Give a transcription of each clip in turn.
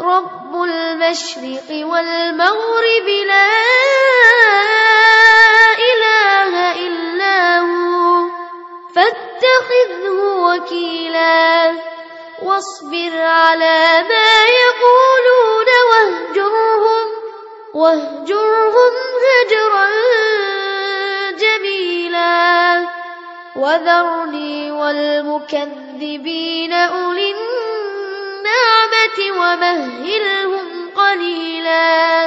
رب المشرق والمغرب لا إله إلا هو. فاتخذه وكيلا. واصبر على ما يقولون واهجرهم. واهجرهم هجرا جميلا. وذرني والمكذبين أولي النعمة. ومهلهم قليلا.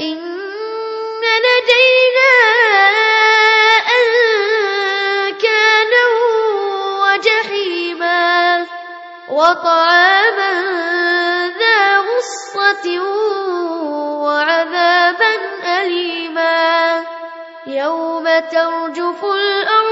إن لدينا أنكالا وجحيما وطعاما ذا غصة وعذابا أليما. يوم ترجف الأرض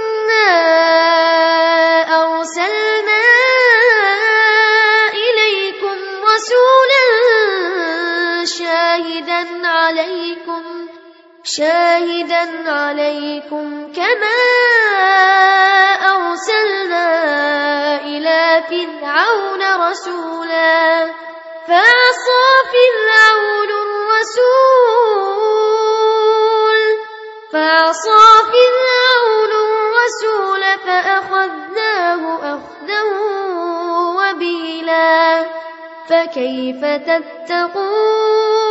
شاهدا عليكم كما أرسلنا إلى فرعون رسولا. فعصى فرعون الرسول. فعصى فرعون الرسول فأخذناه أخذا وبيلا. فكيف تتقون؟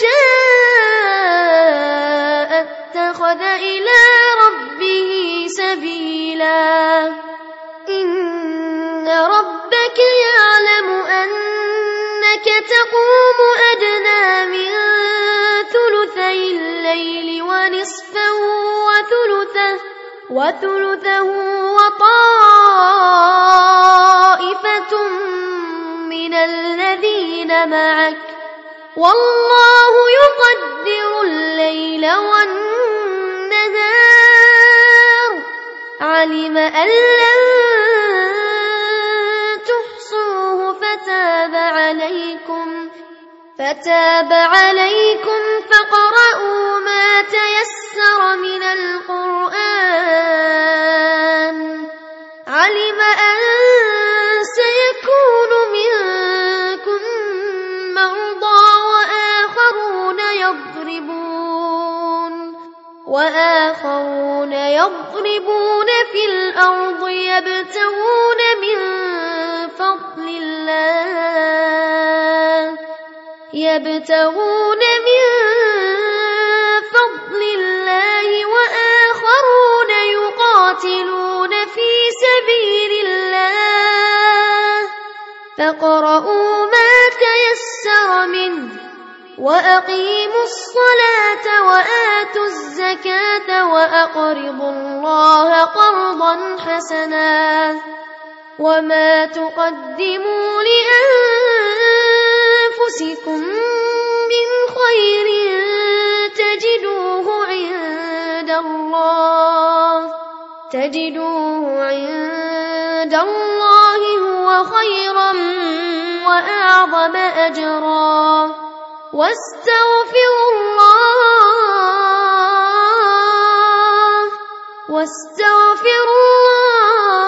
شاء اتخذ إلى ربه سبيلا إن ربك يعلم أنك تقوم أدنى من ثلثي الليل ونصفه وثلثه وثلثه وطائفة من الذين معك والله يقدر الليل والنهار. علم أن لن تحصوه. فتاب عليكم فتاب عليكم. فقرؤوا ما تيسر من القرآن. وآخرون يضربون في الأرض يبتغون من فضل الله يبتغون من وأقيموا الصلاة وآتوا الزكاة وأقرضوا الله قرضا حسنا وما تقدموا لأنفسكم من خير تجدوه عند الله تجدوه عند الله هو خيرا وأعظم أجرا واستغفروا الله واستغفروا الله.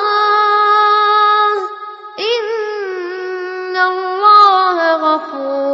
إن الله غفور